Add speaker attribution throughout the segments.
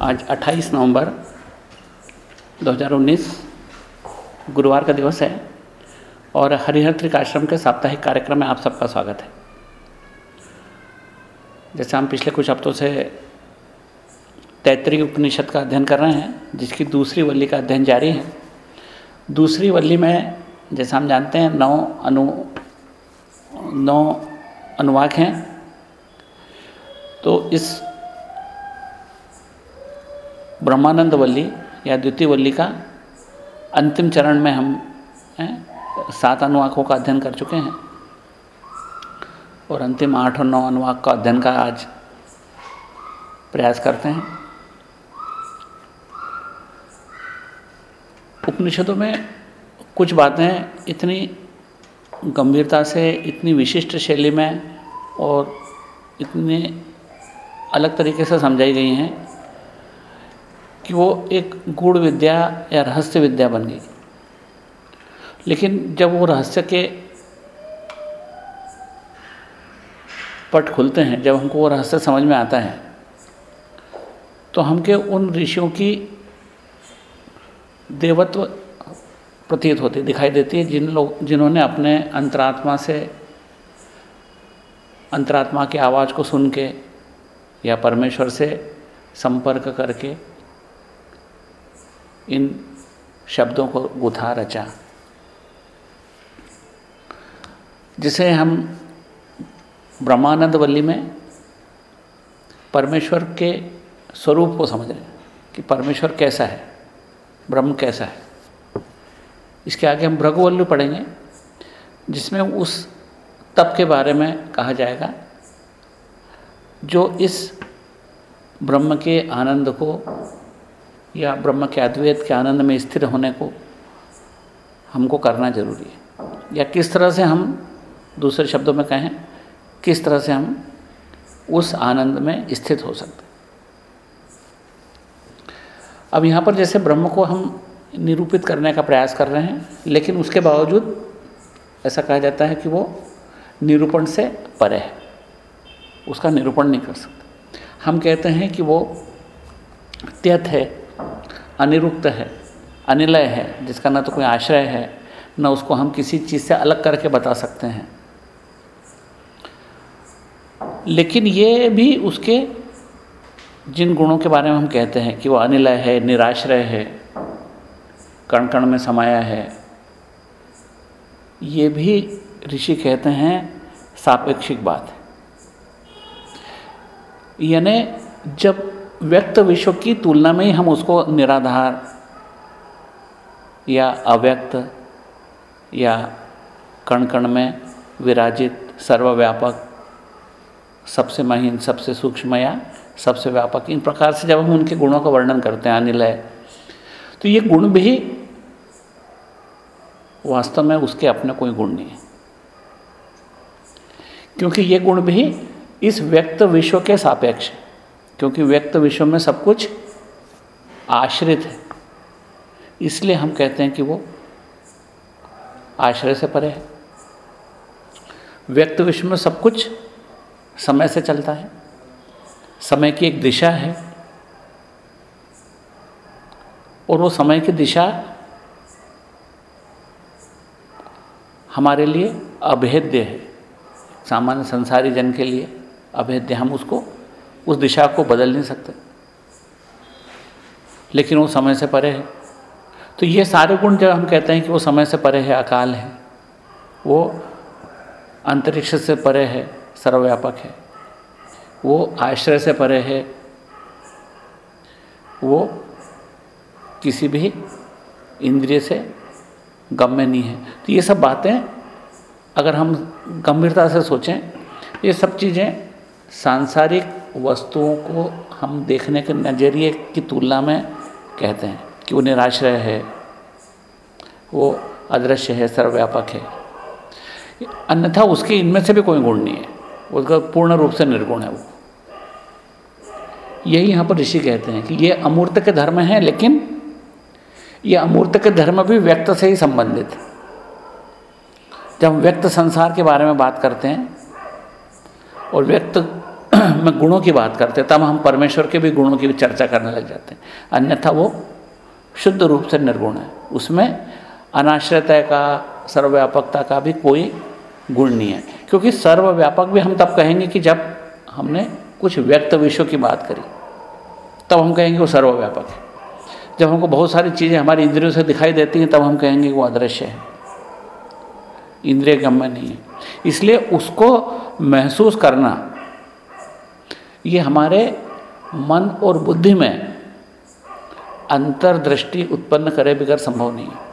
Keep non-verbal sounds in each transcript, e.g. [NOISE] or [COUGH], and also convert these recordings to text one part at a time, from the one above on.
Speaker 1: आज 28 नवंबर 2019 गुरुवार का दिवस है और हरिहर त्रिकाश्रम के साप्ताहिक कार्यक्रम में आप सबका स्वागत है। जैसे हम पिछले कुछ हफ्तों से तैतरी उपनिषद का अध्ययन कर रहे हैं, जिसकी दूसरी वल्ली का अध्ययन जारी है। दूसरी वल्ली में, जैसे हम जानते हैं, नौ अनु, नौ अनुवाक हैं। तो इस ब्रह्मानंद वल्ली या द्वितीय वल्ली का अंतिम चरण में हम सात अनुवाकों का अध्ययन कर चुके हैं। और अंतिम आठ और नौ अनुवाक का अध्ययन का आज प्रयास करते हैं। उपनिषदों में कुछ बातें इतनी गंभीरता से, इतनी विशिष्ट शैली में और इतने अलग तरीके से समझाई गई हैं कि वो एक गूढ़ विद्या या रहस्य विद्या बन गई। लेकिन जब वो रहस्य के पट खुलते हैं, जब हमको वो रहस्य समझ में आता है तो हमके उन ऋषियों की देवत्व प्रतीत होती दिखाई देती है, जिन लोग, जिन्होंने अपने अंतरात्मा से, अंतरात्मा की आवाज़ को सुन के या परमेश्वर से संपर्क करके इन शब्दों को गुथा रचा। जिसे हम ब्रह्मानंद वल्ली में परमेश्वर के स्वरूप को समझ रहे हैं कि परमेश्वर कैसा है, ब्रह्म कैसा है। इसके आगे हम भ्रघुवल्लु पढ़ेंगे, जिसमें उस तप के बारे में कहा जाएगा, जो इस ब्रह्म के आनंद को या ब्रह्म के अद्वैत के आनंद में स्थिर होने को हमको करना ज़रूरी है। या किस तरह से हम दूसरे शब्दों में कहें, किस तरह से हम उस आनंद में स्थित हो सकते अब यहाँ पर जैसे ब्रह्म को हम निरूपित करने का प्रयास कर रहे हैं, लेकिन उसके बावजूद ऐसा कहा जाता है कि वो निरूपण से परे है। उसका निरूपण नहीं कर सकते। हम कहते हैं कि वो त्यत है अनिरुक्त है, अनिलय है, जिसका ना तो कोई आश्रय है, न उसको हम किसी चीज़ से अलग करके बता सकते हैं। लेकिन ये भी उसके जिन गुणों के बारे में हम कहते हैं कि वो अनिलय है, निराश्रय है कण कण में समाया है, ये भी ऋषि कहते हैं सापेक्षिक बात है। यानी जब व्यक्त विश्व की तुलना में ही हम उसको निराधार या अव्यक्त या कण कण में विराजित, सर्वव्यापक, सबसे महीन, सबसे सूक्ष्म या सबसे व्यापक, इन प्रकार से जब हम उनके गुणों का वर्णन करते हैं, अनिलय तो ये गुण भी वास्तव में उसके अपने कोई गुण नहीं है। क्योंकि ये गुण भी इस व्यक्त विश्व के सापेक्ष क्योंकि व्यक्त विश्व में सब कुछ आश्रित है। इसलिए हम कहते हैं कि वो आश्रय से परे है। व्यक्त विश्व में सब कुछ समय से चलता है। समय की एक दिशा है। और वो समय की दिशा हमारे लिए अभेद्य है। सामान्य संसारी जन के लिए अभेद्य। हम उसको उस दिशा को बदल नहीं सकते। लेकिन वो समय से परे है। तो ये सारे गुण जब हम कहते हैं कि वो समय से परे है, अकाल है, वो अंतरिक्ष से परे है, सर्वव्यापक है। वो आश्रय से परे है, वो किसी भी इंद्रिय से गम्य नहीं है। तो ये सब बातें अगर हम गंभीरता से सोचें, ये सब चीज़ें सांसारिक वस्तुओं को हम देखने के नज़रिए की तुलना में कहते हैं कि वो निराश्रय है, वो अदृश्य है, सर्वव्यापक है। अन्यथा उसके इनमें से भी कोई गुण नहीं है। उसका पूर्ण रूप से निर्गुण है वो। यही यहाँ पर ऋषि कहते हैं कि ये अमूर्त के धर्म हैं, लेकिन ये अमूर्त के धर्म भी व्यक्त से ही संबंधित। है जब हम व्यक्त संसार के बारे में बात करते हैं और व्यक्त [CLEARS THROAT] में गुणों की बात करते तब हम परमेश्वर के भी गुणों की भी चर्चा करने लग जाते हैं। अन्यथा वो शुद्ध रूप से निर्गुण है। उसमें अनाश्रयता का, सर्वव्यापकता का भी कोई गुण नहीं है। क्योंकि सर्वव्यापक भी हम तब कहेंगे कि जब हमने कुछ व्यक्त विषयों की बात करी, तब हम कहेंगे वो सर्वव्यापक है। जब हमको बहुत सारी चीज़ें हमारी इंद्रियों से दिखाई देती हैं, तब हम कहेंगे वो अदृश्य है। इंद्रिय गम्य नहीं है। इसलिए उसको महसूस करना ये हमारे मन और बुद्धि में अंतर्दृष्टि उत्पन्न करे बगैर संभव नहीं है।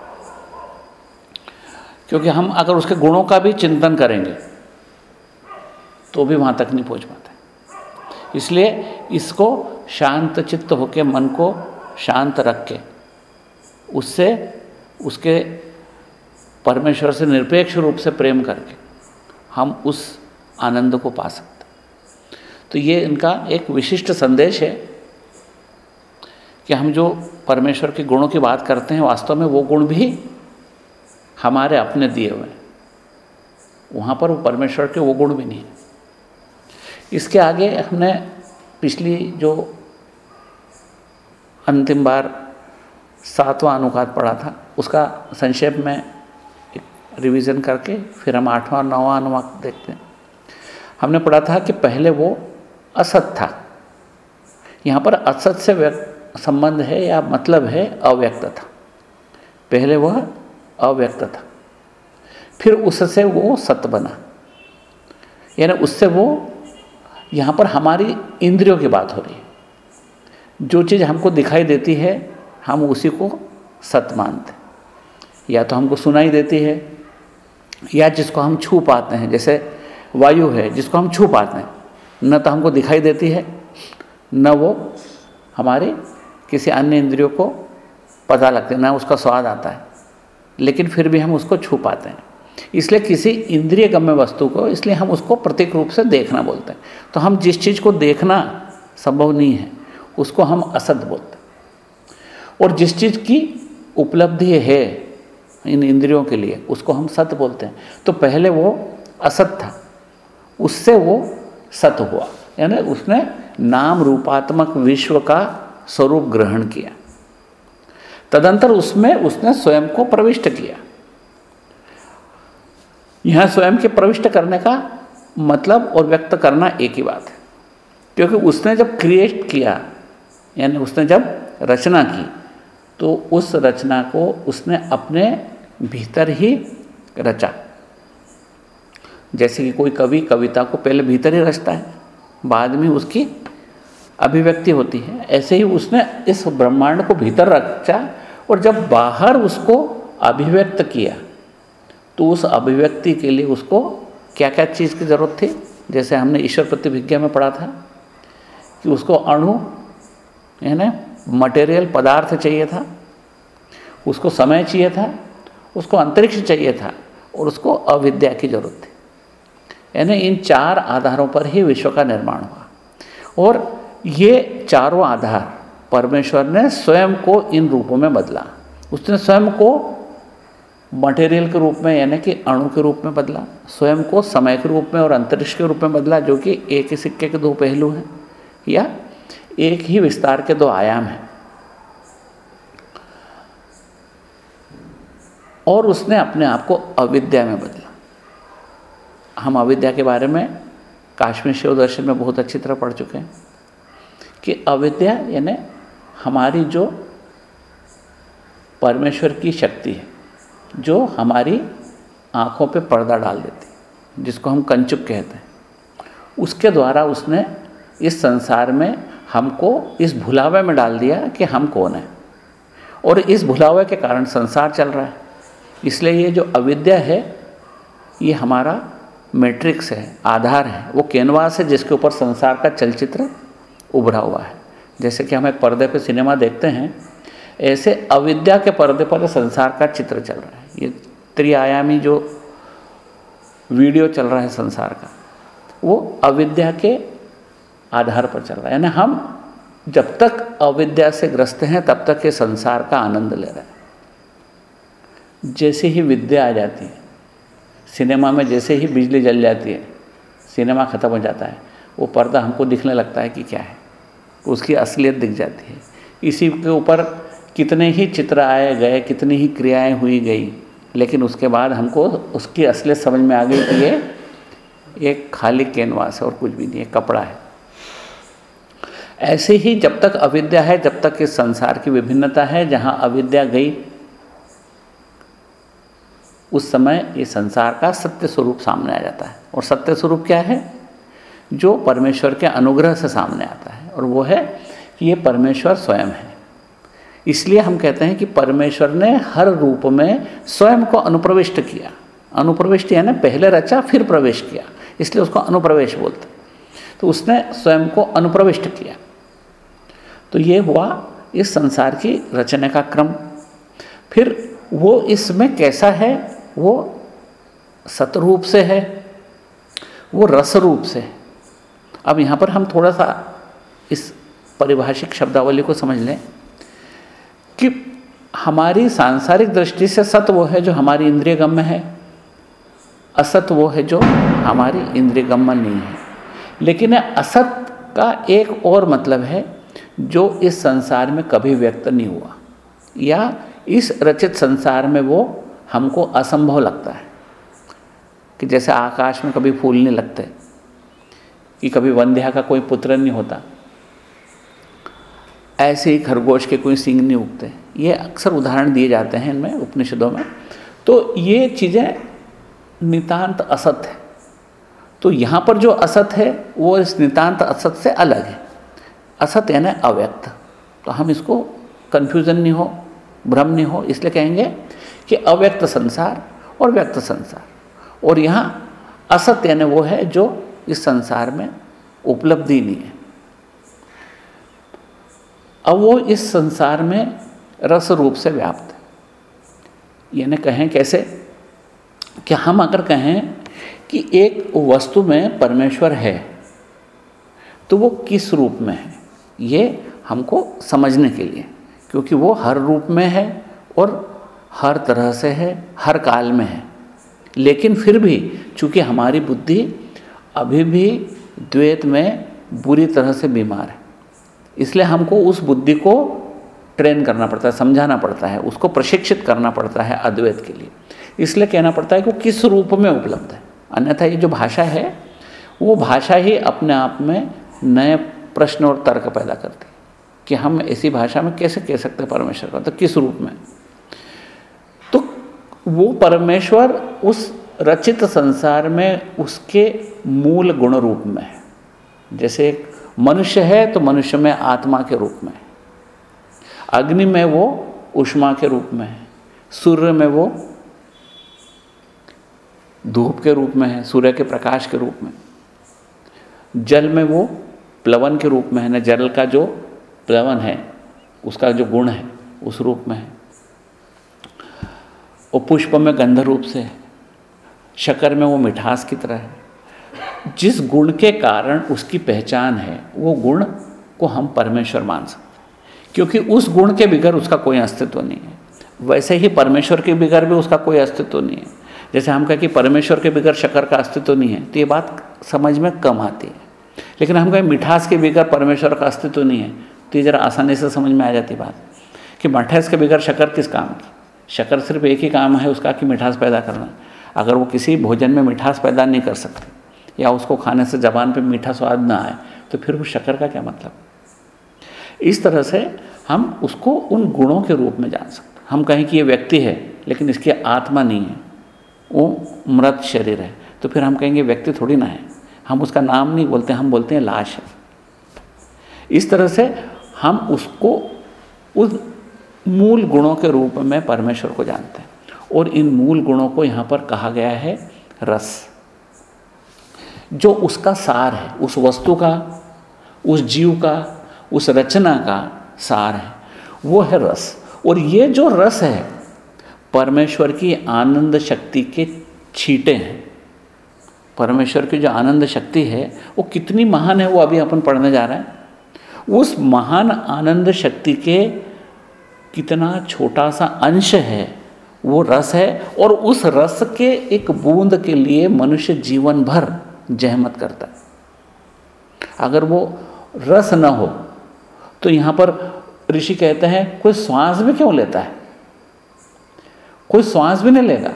Speaker 1: क्योंकि हम अगर उसके गुणों का भी चिंतन करेंगे तो भी वहाँ तक नहीं पहुँच पाते। इसलिए इसको शांत चित्त होकर मन को शांत रख के, उससे उसके परमेश्वर से निरपेक्ष रूप से प्रेम करके हम उस आनंद को पा सकते तो ये इनका एक विशिष्ट संदेश है कि हम जो परमेश्वर के गुणों की बात करते हैं, वास्तव में वो गुण भी हमारे अपने दिए हुए हैं। वहाँ पर वो परमेश्वर के वो गुण भी नहीं इसके आगे हमने पिछली जो अंतिम बार सातवां अनुपात पढ़ा था, उसका संक्षेप में रिवीजन करके फिर हम आठवां, नौवां अनुवाद देखते हैं। हमने पढ़ा था कि पहले वो असत था। यहाँ पर असत से संबंध है या मतलब है अव्यक्त था। पहले वह अव्यक्त था। फिर उससे वो सत बना। यानी उससे वो यहाँ पर हमारी इंद्रियों की बात हो रही है। जो चीज़ हमको दिखाई देती है, हम उसी को सत मानते या तो हमको सुनाई देती है, या जिसको हम छू पाते हैं, जैसे वायु है, जिसको हम छू पाते हैं। न तो हमको दिखाई देती है, न वो हमारे किसी अन्य इंद्रियों को पता लगता है, न उसका स्वाद आता है। लेकिन फिर भी हम उसको छू पाते हैं। इसलिए किसी इंद्रिय गम्य वस्तु को, इसलिए हम उसको प्रतीक रूप से देखना बोलते हैं। तो हम जिस चीज़ को देखना संभव नहीं है, उसको हम असत बोलते हैं। और जिस चीज़ की उपलब्धि है इन इंद्रियों के लिए, उसको हम सत बोलते हैं। तो पहले वो असत था, उससे वो सत हुआ। यानी उसने नाम रूपात्मक विश्व का स्वरूप ग्रहण किया। तदंतर उसमें उसने स्वयं को प्रविष्ट किया। यह स्वयं के प्रविष्ट करने का मतलब और व्यक्त करना एक ही बात है। क्योंकि उसने जब क्रिएट किया, यानी उसने जब रचना की तो उस रचना को उसने अपने भीतर ही रचा। जैसे कि कोई कवि कविता को पहले भीतर ही रचता है, बाद में उसकी अभिव्यक्ति होती है। ऐसे ही उसने इस ब्रह्मांड को भीतर रचा और जब बाहर उसको अभिव्यक्त किया तो उस अभिव्यक्ति के लिए उसको क्या क्या चीज़ की ज़रूरत थी? जैसे हमने ईश्वर प्रतिभिज्ञा में पढ़ा था कि उसको अणु, यानी मटेरियल पदार्थ चाहिए था, उसको समय चाहिए था, उसको अंतरिक्ष चाहिए था और उसको अविद्या की ज़रूरत थी। यानी इन चार आधारों पर ही विश्व का निर्माण हुआ। और ये चारों आधार परमेश्वर ने स्वयं को इन रूपों में बदला। उसने स्वयं को मटेरियल के रूप में, यानी कि अणु के रूप में बदला, स्वयं को समय के रूप में और अंतरिक्ष के रूप में बदला, जो कि एक ही सिक्के के दो पहलू हैं, या एक ही विस्तार के दो आयाम हैं। और उसने अपने आप को अविद्या में बदला। हम अविद्या के बारे में काश्मीर शिव दर्शन में बहुत अच्छी तरह पढ़ चुके हैं कि अविद्या यानी हमारी जो परमेश्वर की शक्ति है, जो हमारी आँखों पे पर्दा डाल देती जिसको हम कंचुक कहते हैं। उसके द्वारा उसने इस संसार में हमको इस भुलावे में डाल दिया कि हम कौन हैं। और इस भुलावे के कारण संसार चल रहा है। इसलिए ये जो अविद्या है, ये हमारा मैट्रिक्स है, आधार है, वो कैनवास है जिसके ऊपर संसार का चलचित्र उभरा हुआ है। जैसे कि हम एक पर्दे पे सिनेमा देखते हैं, ऐसे अविद्या के पर्दे पर संसार का चित्र चल रहा है। ये त्रिआयामी जो वीडियो चल रहा है संसार का, वो अविद्या के आधार पर चल रहा है। यानी हम जब तक अविद्या से ग्रस्त हैं, तब तक ये संसार का आनंद ले रहे हैं। जैसे ही विद्या आ जाती है सिनेमा में जैसे ही बिजली जल जाती है, सिनेमा ख़त्म हो जाता है, वो पर्दा हमको दिखने लगता है कि क्या है। उसकी असलियत दिख जाती है। इसी के ऊपर कितने ही चित्र आए गए, कितनी ही क्रियाएँ हुई गई, लेकिन उसके बाद हमको उसकी असलियत समझ में आ गई कि ये एक खाली कैनवास है और कुछ भी नहीं है कपड़ा है। ऐसे ही जब तक अविद्या है, जब तक इस संसार की विभिन्नता है, जहाँ अविद्या गई उस समय ये संसार का सत्य स्वरूप सामने आ जाता है। और सत्य स्वरूप क्या है? जो परमेश्वर के अनुग्रह से सामने आता है। और वो है कि ये परमेश्वर स्वयं है। इसलिए हम कहते हैं कि परमेश्वर ने हर रूप में स्वयं को अनुप्रविष्ट किया। अनुप्रविष्ट यानी पहले रचा, फिर प्रवेश किया। इसलिए उसको अनुप्रवेश बोलते तो उसने स्वयं को अनुप्रविष्ट किया। तो ये हुआ इस संसार की रचने का क्रम। फिर वो इसमें कैसा है? वो सतरूप से है, वो रस रूप से है। अब यहाँ पर हम थोड़ा सा इस परिभाषिक शब्दावली को समझ लें कि हमारी सांसारिक दृष्टि से सत वो है जो हमारी इंद्रिय गम्य है, असत वो है जो हमारी इंद्रिय गम्य नहीं है। लेकिन असत का एक और मतलब है जो इस संसार में कभी व्यक्त नहीं हुआ, या इस रचित संसार में वो हमको असंभव लगता है कि जैसे आकाश में कभी फूल नहीं लगते, कि कभी वंध्या का कोई पुत्र नहीं होता, ऐसे ही खरगोश के कोई सिंग नहीं उगते। ये अक्सर उदाहरण दिए जाते हैं इनमें, उपनिषदों में। तो ये चीज़ें नितांत असत है। तो यहाँ पर जो असत है, वो इस नितांत असत से अलग है। असत यानी अव्यक्त। तो हम इसको कन्फ्यूज़न नहीं हो। भ्रम नहीं हो, इसलिए कहेंगे कि अव्यक्त संसार और व्यक्त संसार। और यहाँ असत यानी वो है जो इस संसार में उपलब्धि नहीं है। अब वो इस संसार में रस रूप से व्याप्त है। यानी कहें कैसे कि हम अगर कहें कि एक वस्तु में परमेश्वर है तो वो किस रूप में है, ये हमको समझने के लिए। क्योंकि वो हर रूप में है और हर तरह से है, हर काल में है। लेकिन फिर भी चूँकि हमारी बुद्धि अभी भी द्वैत में बुरी तरह से बीमार है, इसलिए हमको उस बुद्धि को ट्रेन करना पड़ता है, समझाना पड़ता है, उसको प्रशिक्षित करना पड़ता है अद्वैत के लिए। इसलिए कहना पड़ता है कि वो किस रूप में उपलब्ध है। अन्यथा ये जो भाषा है, वो भाषा ही अपने आप में नए प्रश्न और तर्क पैदा करती है। कि हम ऐसी भाषा में कैसे कह सकते हैं परमेश्वर का? तो किस रूप में? तो वो परमेश्वर उस रचित संसार में उसके मूल गुण रूप में है। जैसे मनुष्य है तो मनुष्य में आत्मा के रूप में अग्नि में वो उष्मा के रूप में है। सूर्य में वो धूप के रूप में है, सूर्य के प्रकाश के रूप में। जल में वो प्लवन के रूप में है, ना जल का जो प्लवन है, उसका जो गुण है, उस रूप में है। वो पुष्प में गंध रूप से है, शकर में वो मिठास की तरह है। जिस गुण के कारण उसकी पहचान है, वो गुण को हम परमेश्वर मान सकते हैं। क्योंकि उस गुण के बिगर उसका कोई अस्तित्व नहीं है। वैसे ही परमेश्वर के बिगर भी उसका कोई अस्तित्व नहीं है। जैसे हम कहें कि परमेश्वर के बिगर शकर का अस्तित्व नहीं है तो ये बात समझ में कम आती है। लेकिन हम कहें मिठास के बिगर परमेश्वर का अस्तित्व नहीं है तो ये ज़रा आसानी से समझ में आ जाती बात। कि मिठास के बगैर शक्कर किस काम की? शकर सिर्फ़ एक ही काम है उसका कि मिठास पैदा करना। अगर वो किसी भोजन में मिठास पैदा नहीं कर सकते, या उसको खाने से जबान पे मीठा स्वाद ना आए तो फिर वो शक्कर का क्या मतलब? इस तरह से हम उसको उन गुणों के रूप में जान सकते हम कहें कि ये व्यक्ति है, लेकिन इसकी आत्मा नहीं है। वो मृत शरीर है। तो फिर हम कहेंगे, व्यक्ति थोड़ी ना है। हम उसका नाम नहीं बोलते, हम बोलते हैं लाश है। इस तरह से हम उसको उस मूल गुणों के रूप में परमेश्वर को जानते हैं। और इन मूल गुणों को यहाँ पर कहा गया है रस। जो उसका सार है, उस वस्तु का, उस जीव का, उस रचना का सार है, वो है रस। और ये जो रस है, परमेश्वर की आनंद शक्ति के छीटे हैं। परमेश्वर की जो आनंद शक्ति है, वो कितनी महान है, वो अभी अपन पढ़ने जा रहे हैं। उस महान आनंद शक्ति के कितना छोटा सा अंश है, वो रस है और उस रस के एक बूंद के लिए मनुष्य जीवन भर जहमत करता है। अगर वो रस न हो तो यहाँ पर ऋषि कहते हैं, कोई श्वास भी क्यों लेता है? कोई श्वास भी नहीं लेगा।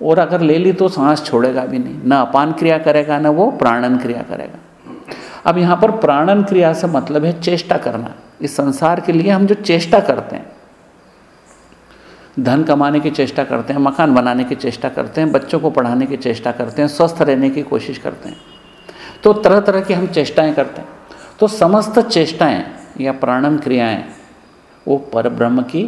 Speaker 1: और अगर ले ली तो सांस छोड़ेगा भी नहीं। ना अपान क्रिया करेगा, ना वो प्राणन क्रिया करेगा। अब यहाँ पर प्राणन क्रिया से मतलब है चेष्टा करना। इस संसार के लिए हम जो चेष्टा करते हैं, धन कमाने की चेष्टा करते हैं, मकान बनाने की चेष्टा करते हैं, बच्चों को पढ़ाने की चेष्टा करते हैं, स्वस्थ रहने की कोशिश करते हैं तो तरह तरह की हम चेष्टाएँ करते हैं। तो समस्त चेष्टाएँ या प्राणम क्रियाएँ, वो पर ब्रह्म की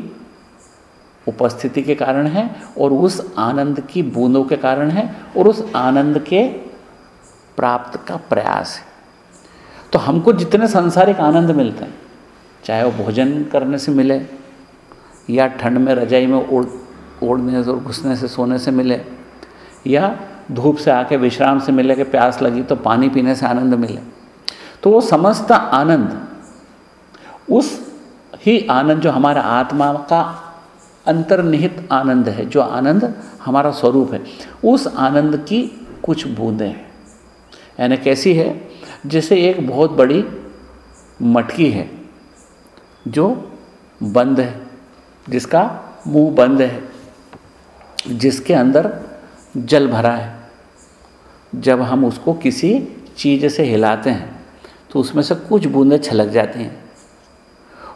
Speaker 1: उपस्थिति के कारण है और उस आनंद की बूंदों के कारण है और उस आनंद के प्राप्त का प्रयास है। तो हमको जितने सांसारिक आनंद मिलते हैं, चाहे वो भोजन करने से मिले, या ठंड में रजाई में ओढ़, ओढ़ने से और घुसने से, सोने से मिले, या धूप से आके विश्राम से मिले कि प्यास लगी तो पानी पीने से आनंद मिले। तो वो समस्त आनंद, उस ही आनंद जो हमारा आत्मा का अंतर्निहित आनंद है, जो आनंद हमारा स्वरूप है, उस आनंद की कुछ बूंदें हैं। यानी कैसी है? जैसे एक बहुत बड़ी मटकी है, जो बंद है, जिसका मुँह बंद है, जिसके अंदर जल भरा है। जब हम उसको किसी चीज़ से हिलाते हैं तो उसमें से कुछ बूंदें छलक जाती हैं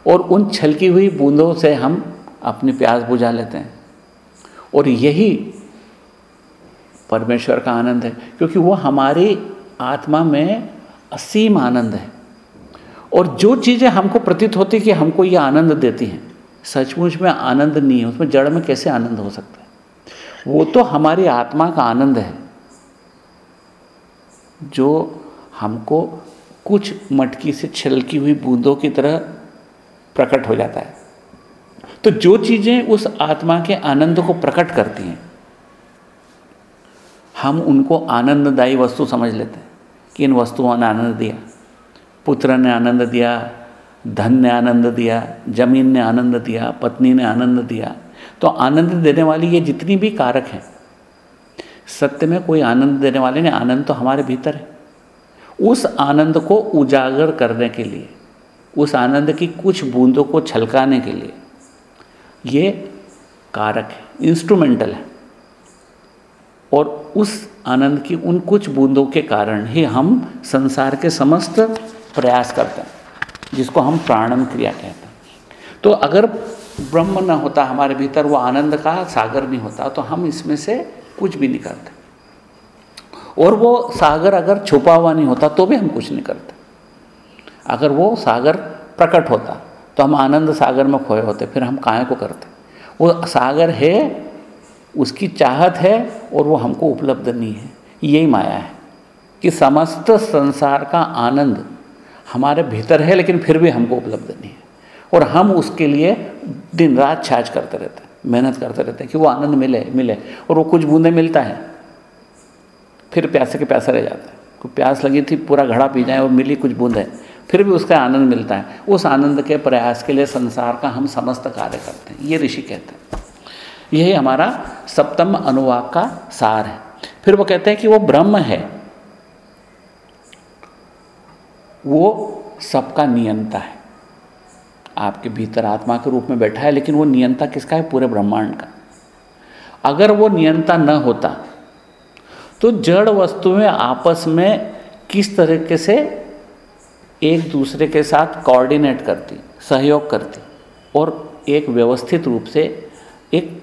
Speaker 1: और उन छलकी हुई बूंदों से हम अपनी प्यास बुझा लेते हैं। और यही परमेश्वर का आनंद है, क्योंकि वो हमारी आत्मा में असीम आनंद है। और जो चीज़ें हमको प्रतीत होती कि हमको ये आनंद देती हैं, सचमुच में आनंद नहीं है, उसमें जड़ में कैसे आनंद हो सकता है? वो तो हमारी आत्मा का आनंद है, जो हमको कुछ मटकी से छलकी हुई बूंदों की तरह प्रकट हो जाता है। तो जो चीज़ें उस आत्मा के आनंद को प्रकट करती हैं, हम उनको आनंददायी वस्तु समझ लेते हैं। कि इन वस्तुओं ने आनंद दिया? पुत्र ने आनंद दिया, धन ने आनंद दिया, ज़मीन ने आनंद दिया, पत्नी ने आनंद दिया। तो आनंद देने वाली ये जितनी भी कारक हैं, सत्य में कोई आनंद देने वाले नहीं, आनंद तो हमारे भीतर है। उस आनंद को उजागर करने के लिए, उस आनंद की कुछ बूंदों को छलकाने के लिए ये कारक है इंस्ट्रूमेंटल है। और उस आनंद की उन कुछ बूंदों के कारण ही हम संसार के समस्त प्रयास करते हैं, जिसको हम प्राणम क्रिया कहते हैं। तो अगर ब्रह्म न होता हमारे भीतर, वो आनंद का सागर नहीं होता तो हम इसमें से कुछ भी नहीं करते और वो सागर अगर छुपा हुआ नहीं होता तो भी हम कुछ नहीं करते अगर वो सागर प्रकट होता तो हम आनंद सागर में खोए होते, फिर हम काय को करते वो सागर है उसकी चाहत है और वो हमको उपलब्ध नहीं है। यही माया है कि समस्त संसार का आनंद हमारे भीतर है, लेकिन फिर भी हमको उपलब्ध नहीं है। और हम उसके लिए दिन रात छाछ करते रहते हैं, मेहनत करते रहते हैं कि वो आनंद मिले मिले और वो कुछ बूंदे मिलता है, फिर प्यासे के प्यासा रह जाता है। को प्यास लगी थी, पूरा घड़ा पी जाए और मिली कुछ बूंदें, फिर भी उसका आनंद मिलता है। उस आनंद के प्रयास के लिए संसार का हम समस्त कार्य करते हैं, ये ऋषि कहते हैं। यही हमारा सप्तम अनुवाक का सार है। फिर वो कहते हैं कि वो ब्रह्म है। वो सबका नियंता है। आपके भीतर आत्मा के रूप में बैठा है, लेकिन वो नियंता किसका है? पूरे ब्रह्मांड का। अगर वो नियंता न होता तो जड़ वस्तुएँ आपस में किस तरीके से एक दूसरे के साथ कोऑर्डिनेट करती, सहयोग करती, और एक व्यवस्थित रूप से एक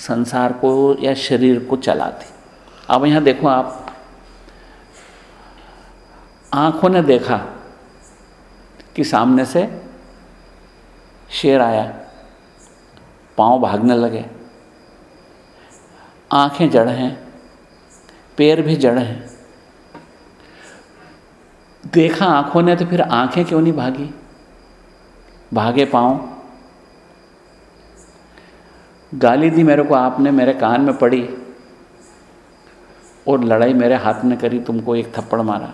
Speaker 1: संसार को या शरीर को चलाती। अब यहाँ देखो आप, आँखों ने देखा कि सामने से शेर आया, पाँव भागने लगे, आँखें जड़ हैं, पैर भी जड़ हैं। देखा आँखों ने तो फिर आँखें क्यों नहीं भागी? भागे पाँव गाली दी मेरे को आपने, मेरे कान में पड़ी और लड़ाई मेरे हाथ ने करी, तुमको एक थप्पड़ मारा।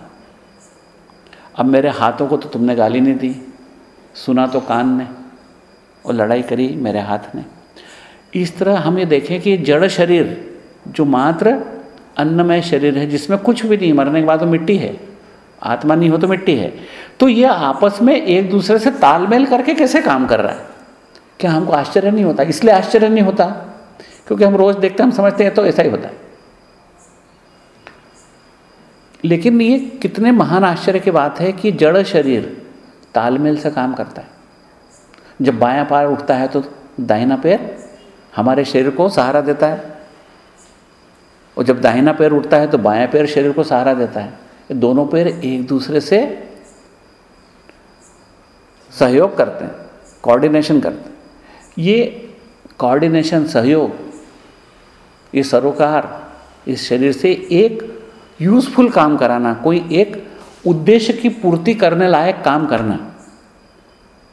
Speaker 1: अब मेरे हाथों को तो तुमने गाली नहीं दी, सुना तो कान ने और लड़ाई करी मेरे हाथ ने। इस तरह हम ये देखें कि जड़ शरीर, जो मात्र अन्नमय शरीर है, जिसमें कुछ भी नहीं, मरने के बाद तो मिट्टी है, आत्मा नहीं हो तो मिट्टी है तो ये आपस में एक दूसरे से तालमेल करके कैसे काम कर रहा है? क्या हमको आश्चर्य नहीं होता? इसलिए आश्चर्य नहीं होता, क्योंकि हम रोज देखते, हम समझते हैं तो ऐसा ही होता है। लेकिन ये कितने महान आश्चर्य की बात है कि जड़ शरीर तालमेल से काम करता है। जब बायां पैर उठता है तो दाहिना पैर हमारे शरीर को सहारा देता है, और जब दाहिना पैर उठता है तो बायां पैर शरीर को सहारा देता है। दोनों पैर एक दूसरे से सहयोग करते हैं कोऑर्डिनेशन करते हैं। ये कोऑर्डिनेशन सहयोग, ये सरोकार, इस शरीर से एक यूजफुल काम कराना, कोई एक उद्देश्य की पूर्ति करने लायक काम करना,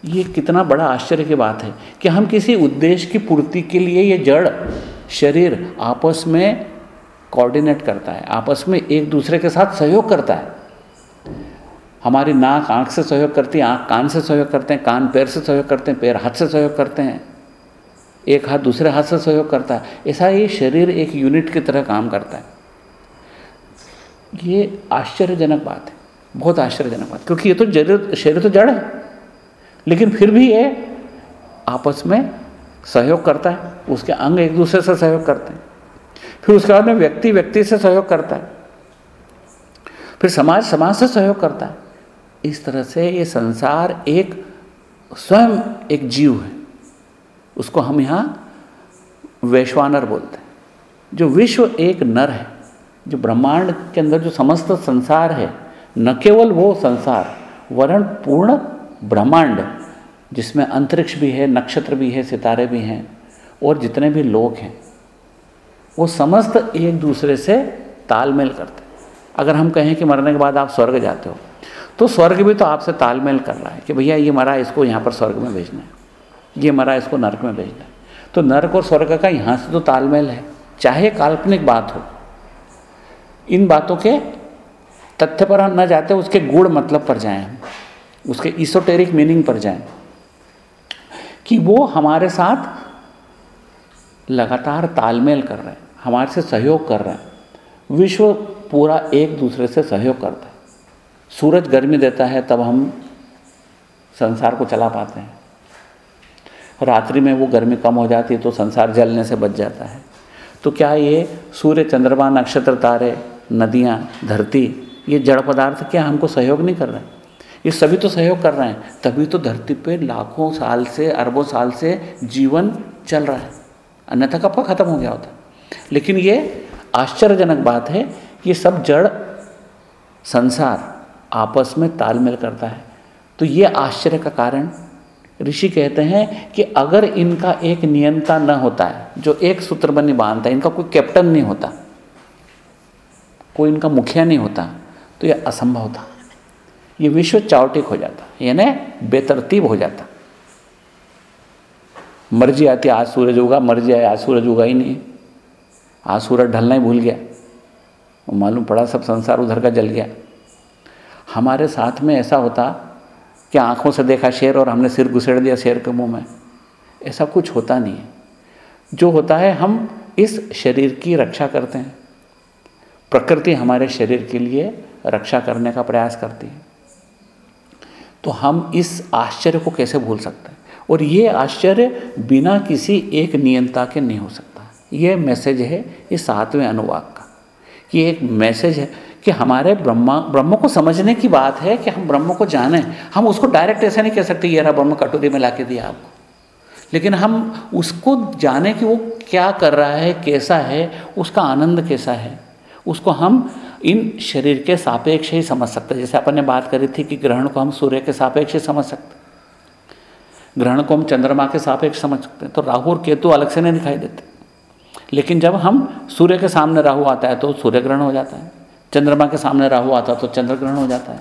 Speaker 1: ये कितना बड़ा आश्चर्य की बात है कि हम किसी उद्देश्य की पूर्ति के लिए ये जड़ शरीर आपस में कोऑर्डिनेट करता है, आपस में एक दूसरे के साथ सहयोग करता है। हमारी नाक आँख से सहयोग करती है, आँख कान से सहयोग करते हैं, कान पैर से सहयोग करते हैं, पैर हाथ से सहयोग करते हैं। एक हाथ दूसरे हाथ से सहयोग करता है। ऐसा ये शरीर एक यूनिट की तरह काम करता है। ये आश्चर्यजनक बात है। बहुत आश्चर्यजनक बात। क्योंकि ये तो ज़रूर शरीर तो जड़ है। लेकिन फिर भी ये आपस में सहयोग करता है। उसके अंग एक दूसरे से सहयोग करते हैं। फिर उसके बाद में व्यक्ति व्यक्ति से सहयोग करता है। फिर समाज समाज से सहयोग करता है। इस तरह से ये संसार एक स्वयं एक जीव है। उसको हम यहाँ वैश्वानर बोलते हैं। जो विश्व एक नर है, जो ब्रह्मांड के अंदर जो समस्त संसार है, न केवल वो संसार, वरण पूर्ण ब्रह्मांड, जिसमें अंतरिक्ष भी है, नक्षत्र भी है, सितारे भी हैं, और जितने भी लोग हैं, वो समस्त एक दूसरे से तालमेल करते अगर हम कहें कि मरने के बाद आप स्वर्ग जाते हो तो स्वर्ग भी तो आपसे तालमेल कर रहा है कि भैया ये मरा, इसको यहाँ पर स्वर्ग में भेजना है। ये मरा इसको नर्क में भेजना तो नर्क और स्वर्ग का यहाँ से तो तालमेल है। चाहे काल्पनिक बात हो, इन बातों के तथ्य पर हम न जाते, उसके गुड़ मतलब पर जाएँ हम। उसके इसोटेरिक मीनिंग पर जाएँ। कि वो हमारे साथ लगातार तालमेल कर रहे हैं, हमारे से सहयोग कर रहे हैं। विश्व पूरा एक दूसरे से सहयोग करता है। सूरज गर्मी देता है, तब हम संसार को चला पाते हैं। रात्रि में वो गर्मी कम हो जाती है तो संसार जलने से बच जाता है। तो क्या ये सूर्य, चंद्रमा, नक्षत्र, तारे, नदियाँ, धरती, ये जड़ पदार्थ क्या हमको सहयोग नहीं कर रहे? हैं ये सभी तो सहयोग कर रहे हैं, तभी तो धरती पे लाखों साल से, अरबों साल से जीवन चल रहा है। अन्यथा कब खत्म हो गया होता। लेकिन ये आश्चर्यजनक बात है ये सब जड़ संसार आपस में तालमेल करता है। तो ये आश्चर्य का कारण ऋषि कहते हैं कि अगर इनका एक नियंता न होता है, जो एक सूत्र बनी बांधता है, इनका कोई कैप्टन नहीं होता, कोई इनका मुखिया नहीं होता तो यह असंभव था। ये विश्व चावटिक हो जाता, यानी बेतरतीब हो जाता। मर्ज़ी आती, आज सूरज उगा, मर्ज़ी आए, आज सूरज उगा ही नहीं। आज सूरज ढलना ही भूल गया। मालूम पड़ा सब संसार उधर का जल गया। हमारे साथ में ऐसा होता कि आँखों से देखा शेर और हमने सिर घुसेड़ दिया शेर के मुँह में। ऐसा कुछ होता नहीं है। जो होता है, हम इस शरीर की रक्षा करते हैं। प्रकृति हमारे शरीर के लिए रक्षा करने का प्रयास करती है। तो हम इस आश्चर्य को कैसे भूल सकते हैं? और ये आश्चर्य बिना किसी एक नियंता के नहीं हो सकता। ये मैसेज है इस सातवें अनुवाद का। कि एक मैसेज है कि हमारे ब्रह्मा, ब्रह्म को समझने की बात है कि हम ब्रह्म को जाने। हम उसको डायरेक्ट ऐसा नहीं कह सकते, ये रहा ब्रह्म कटोरी में ला के दिया आपको। लेकिन हम उसको जाने कि वो क्या कर रहा है, कैसा है, उसका आनंद कैसा है। उसको हम इन शरीर के सापेक्ष ही समझ सकते जैसे अपन ने बात करी थी कि ग्रहण को हम सूर्य के सापेक्ष ही समझ सकते ग्रहण को हम चंद्रमा के सापेक्ष समझ सकते हैं। तो राहु और केतु अलग से नहीं दिखाई देते। लेकिन जब हम सूर्य के सामने राहु आता है तो सूर्य ग्रहण हो जाता है। चंद्रमा के सामने राहु आता तो चंद्र ग्रहण हो जाता है।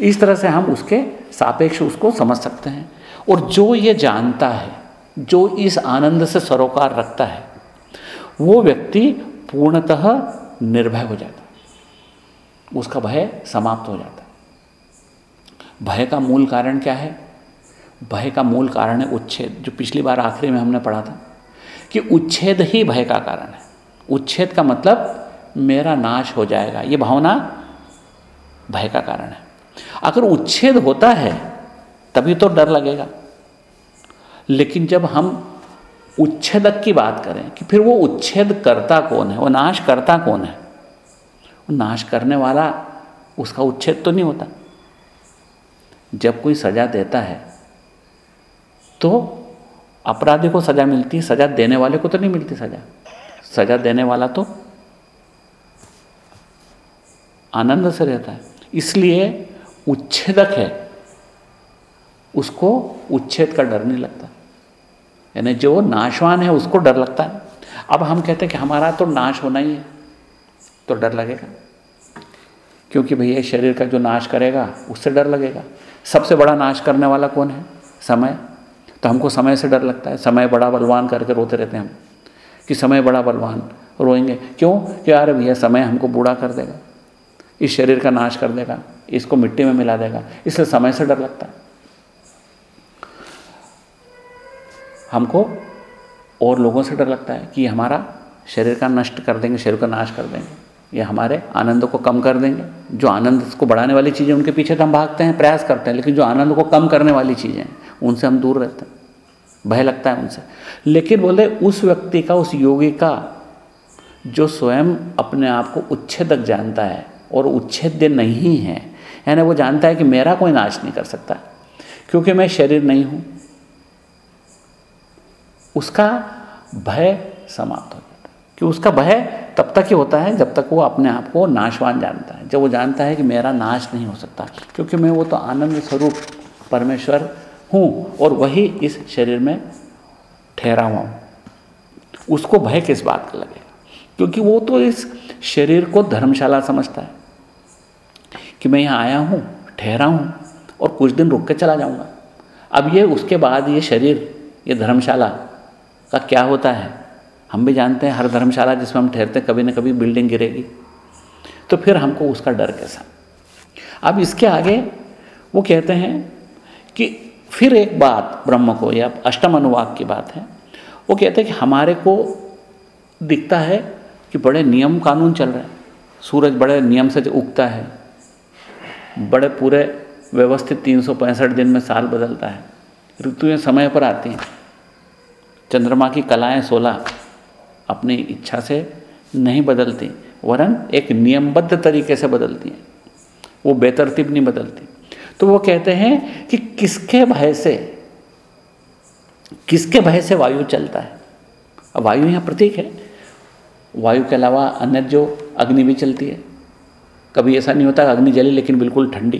Speaker 1: इस तरह से हम उसके सापेक्ष उसको समझ सकते हैं। और जो ये जानता है, जो इस आनंद से सरोकार रखता है, वो व्यक्ति पूर्णतः निर्भय हो जाता है। उसका भय समाप्त हो जाता है। भय का मूल कारण क्या है? भय का मूल कारण है उच्छेद, जो पिछली बार आखिरी में हमने पढ़ा था कि उच्छेद ही भय का कारण है। उच्छेद का मतलब मेरा नाश हो जाएगा। ये भावना भय का कारण है। अगर उच्छेद होता है, तभी तो डर लगेगा। लेकिन जब हम उच्छेदक की बात करें कि फिर वो उच्छेद करता कौन है, वो नाश करता कौन है? वो नाश करने वाला उसका उच्छेद तो नहीं होता। जब कोई सजा देता है तो अपराधी को सजा मिलती है, सजा देने वाले को तो नहीं मिलती सजा। सजा देने वाला तो आनंद से रहता है। इसलिए उच्छेदक है। उसको उच्छेद का डर नहीं लगता। यानी जो नाशवान है, उसको डर लगता है। अब हम कहते हैं कि हमारा तो नाश होना ही है तो डर लगेगा। क्योंकि भैया, शरीर का जो नाश करेगा, उससे डर लगेगा। सबसे बड़ा नाश करने वाला कौन है? समय। तो हमको समय से डर लगता है। समय बड़ा बलवान करके रोते रहते हैं हम, कि समय बड़ा बलवान रोएँगे। क्यों? कि यार भैया, समय हमको बूढ़ा कर देगा। इस शरीर का नाश कर देगा, इसको मिट्टी में मिला देगा इसलिए समय से डर लगता है। हमको और लोगों से डर लगता है कि हमारा शरीर का नष्ट कर देंगे, शरीर का नाश कर देंगे, या हमारे आनंद को कम कर देंगे। जो आनंद को बढ़ाने वाली चीज़ें उनके पीछे तो हम भागते हैं, प्रयास करते हैं, लेकिन जो आनंद को कम करने वाली चीज़ें उनसे हम दूर रहते हैं, भय लगता है उनसे। लेकिन बोले उस व्यक्ति का, उस योगी का, जो स्वयं अपने आप को उच्छेदक जानता है और उच्छेद्य नहीं है। यानी वो जानता है कि मेरा कोई नाश नहीं कर सकता, क्योंकि मैं शरीर नहीं हूँ। उसका भय समाप्त हो जाता है। कि उसका भय तब तक ही होता है जब तक वो अपने आप को नाशवान जानता है। जब वो जानता है कि मेरा नाश नहीं हो सकता, क्योंकि मैं वो तो आनंद स्वरूप परमेश्वर हूँ और वही इस शरीर में ठहरा हुआ हूँ। उसको भय किस बात का लगेगा? क्योंकि वो तो इस शरीर को धर्मशाला समझता है। कि मैं यहाँ आया हूँ, ठहरा हूँ और कुछ दिन रुक के चला जाऊँगा। अब ये उसके बाद ये शरीर, ये धर्मशाला का क्या होता है? हम भी जानते हैं हर धर्मशाला जिसमें हम ठहरते हैं, कभी ना कभी बिल्डिंग गिरेगी। तो फिर हमको उसका डर कैसा? अब इसके आगे वो कहते हैं कि फिर एक बात, ब्रह्म को, या अष्टम अनुवाक की बात है। वो कहते हैं कि हमारे को दिखता है कि बड़े नियम कानून चल रहे हैं। सूरज बड़े नियम से उगता है। बड़े पूरे व्यवस्थित तीन सौ पैंसठ दिन में साल बदलता है। ऋतुएँ समय पर आती हैं। चंद्रमा की कलाएँ सोलह अपनी इच्छा से नहीं बदलती, वरन एक नियमबद्ध तरीके से बदलती हैं। वो बेतरतीब नहीं बदलती। तो वो कहते हैं कि किसके भय से, किसके भय से वायु चलता है? अब वायु यहाँ प्रतीक है। वायु के अलावा अन्य जो अग्नि भी चलती है। कभी ऐसा नहीं होता अग्नि जले, लेकिन बिल्कुल ठंडी।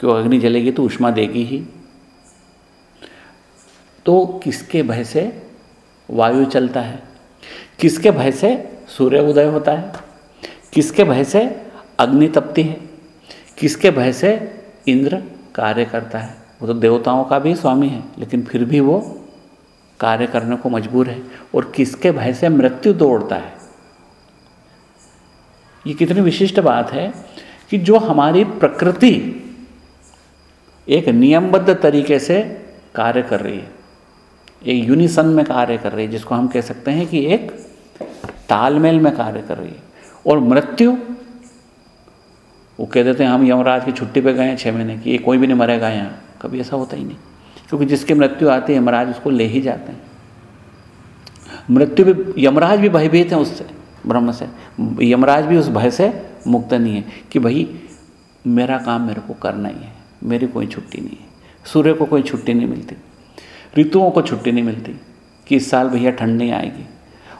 Speaker 1: क्यों? अग्नि जलेगी तो उष्मा देगी ही। तो किसके भय से वायु चलता है? किसके भय से सूर्य उदय होता है? किसके भय से अग्नि तपती है? किसके भय से इंद्र कार्य करता है? वो तो देवताओं का भी स्वामी है, लेकिन फिर भी वो कार्य करने को मजबूर है। और किसके भय से मृत्यु दौड़ता है? ये कितनी विशिष्ट बात है कि जो हमारी प्रकृति एक नियमबद्ध तरीके से कार्य कर रही है, एक यूनिसन में कार्य कर रही है, जिसको हम कह सकते हैं कि एक तालमेल में कार्य कर रही है। और मृत्यु, वो कह देते हैं हम यमराज की छुट्टी पे गए हैं छः महीने की, ये कोई भी नहीं मरेगा यहाँ, कभी ऐसा होता ही नहीं। क्योंकि जिसकी मृत्यु आती है, यमराज उसको ले ही जाते हैं। मृत्यु भी, यमराज भी भयभीत हैं उससे। ब्रह्म से। यमराज भी उस भय से मुक्त नहीं है कि भाई, मेरा काम मेरे को करना ही है, मेरी कोई छुट्टी नहीं है। सूर्य को कोई छुट्टी नहीं मिलती, ऋतुओं को छुट्टी नहीं मिलती कि इस साल भैया ठंड नहीं आएगी।